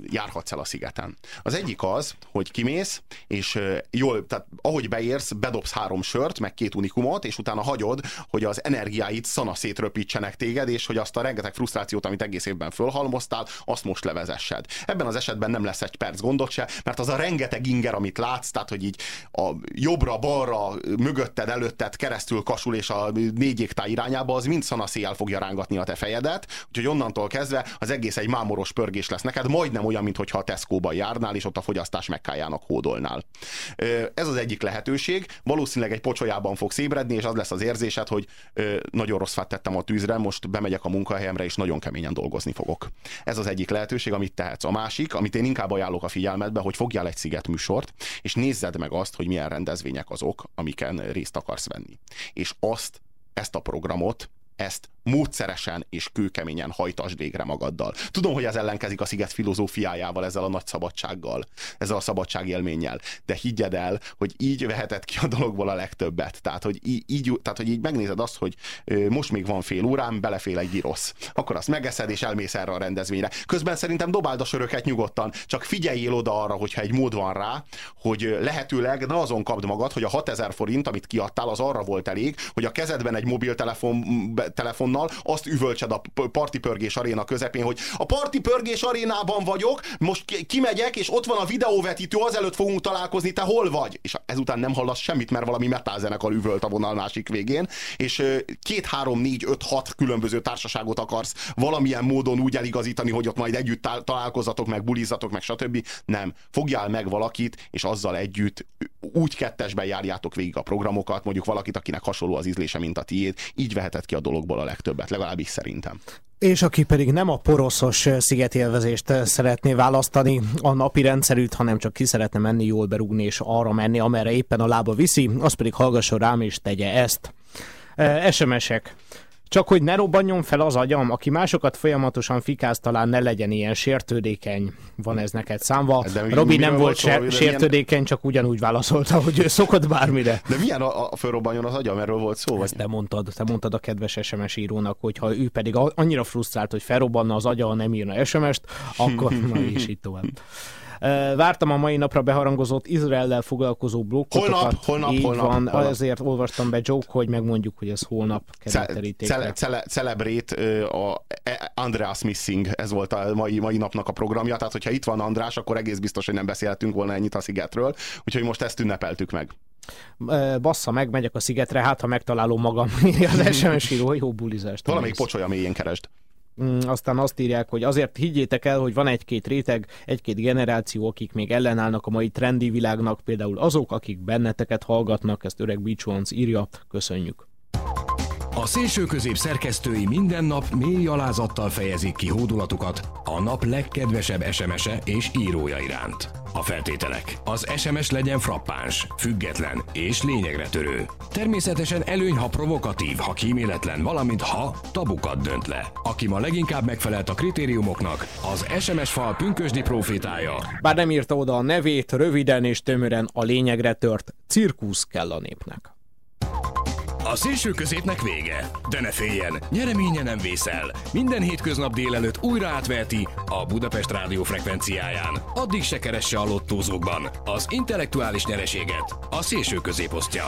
járhatsz el a szigeten. Az egyik az, hogy kimész, és jól, tehát ahogy beérsz, bedobsz három sört, meg két unikumot, és utána hagyod, hogy az energiáit szana szétröpítsenek téged, és hogy azt a rengeteg frusztrációt, amit egész évben fölhalmoztál, azt most levezessed. Ebben az esetben nem lesz egy perc gondot se, mert az a rengeteg inger, amit látsz, tehát hogy így a jobbra, balra, mögötted, előtted keresztül kasul, és a négy égtáj irányába, az mind szanaszéjjel fogja rángatni a te fejedet, úgyhogy onnantól kezdve az egész egy mámoros pörgés lesz neked, majdnem olyan, mintha a Tesco-ban járnál, és ott a fogyasztás mekkájának hódolnál. Ez az egyik lehetőség, valószínűleg egy pocsolyában fogsz ébredni, és az lesz az érzésed, hogy nagyon rossz tettem a tűzre, most bemegyek a munkahelyemre, és nagyon keményen dolgozni fogok. Ez az egyik lehetőség, amit tehetsz. A másik, amit én inkább ajánlok a figyelmedbe, hogy fogjál egy sziget műsort, és nézzed meg azt, hogy milyen rendezvények azok, amiken részt akarsz venni. És azt, ezt a programot, ezt módszeresen és kőkeményen hajtasd végre magaddal. Tudom, hogy ez ellenkezik a sziget filozófiájával, ezzel a nagy szabadsággal, ezzel a szabadságélménnyel, de higgyed el, hogy így veheted ki a dologból a legtöbbet. Tehát, hogy így, tehát, hogy így megnézed azt, hogy most még van fél órám, belefél egy girosz. Akkor azt megeszed, és elmész erre a rendezvényre. Közben szerintem dobáld a söröket nyugodtan, csak figyeljél oda arra, hogyha egy mód van rá, hogy lehetőleg ne azon kapd magad, hogy a 6000 forint, amit kiadtál, az arra volt elég, hogy a kezedben egy mobiltelefon telefonnal azt üvölcsed a Parti Pörgés aréna közepén, hogy a Parti Pörgés arénában vagyok, most ki- kimegyek, és ott van a videóvetítő, azelőtt fogunk találkozni, te hol vagy? És ezután nem hallasz semmit, mert valami metálzenekar üvölt a vonal másik végén, és két, három, négy, öt, hat különböző társaságot akarsz valamilyen módon úgy eligazítani, hogy ott majd együtt találkozzatok, meg bulizzatok, meg stb. Nem. Fogjál meg valakit, és azzal együtt úgy kettesben járjátok végig a programokat, mondjuk valakit, akinek hasonló az ízlése, mint a tiéd, így veheted ki a dologból a legtöbbet, legalábbis szerintem. És aki pedig nem a poroszos szigetélvezést szeretné választani a napi rendszerűt, hanem csak ki szeretne menni, jól berúgni és arra menni, amerre éppen a lába viszi, az pedig hallgasson rám és tegye ezt. E, SMS-ek. Csak hogy ne robbanjon fel az agyam, aki másokat folyamatosan fikáz, talán ne legyen ilyen sértődékeny. Van ez neked számva. De mi- Robi nem volt szó? De milyen- sértődékeny, csak ugyanúgy válaszolta, hogy ő szokott bármire. De milyen a, a fölrobbanjon az agyam, erről volt szó? Vagy? Ezt te mondtad, te mondtad a kedves SMS írónak, hogy ha ő pedig annyira frusztrált, hogy felrobbanna az agya, ha nem írna SMS-t, akkor na és így tovább. Vártam a mai napra beharangozott Izraellel foglalkozó blokkotokat. Holnap, holnap, Így holnap, van, holnap. ezért olvastam be joke, hogy megmondjuk, hogy ez holnap kerül cele, cele, celebrate a e- Andreas Missing, ez volt a mai, mai napnak a programja, tehát hogyha itt van András, akkor egész biztos, hogy nem beszélhetünk volna ennyit a szigetről, úgyhogy most ezt ünnepeltük meg. Bassza meg, megyek a szigetre, hát ha megtalálom magam, az SMS író, jó bulizást. Valamelyik pocsolya mélyén keresd. Mm, aztán azt írják, hogy azért higgyétek el, hogy van egy-két réteg, egy-két generáció, akik még ellenállnak a mai trendi világnak, például azok, akik benneteket hallgatnak, ezt öreg Beach írja, köszönjük. A szélső szerkesztői minden nap mély alázattal fejezik ki hódulatukat a nap legkedvesebb SMS-e és írója iránt. A feltételek. Az SMS legyen frappáns, független és lényegre törő. Természetesen előny, ha provokatív, ha kíméletlen, valamint ha tabukat dönt le. Aki ma leginkább megfelelt a kritériumoknak, az SMS fal pünkösdi profétája, Bár nem írta oda a nevét, röviden és tömören a lényegre tört, cirkusz kell a népnek. A szélső középnek vége, de ne féljen, nyereménye nem vészel. Minden hétköznap délelőtt újra átveheti a Budapest rádió frekvenciáján. Addig se keresse a lottózókban az intellektuális nyereséget, a szélső középosztja.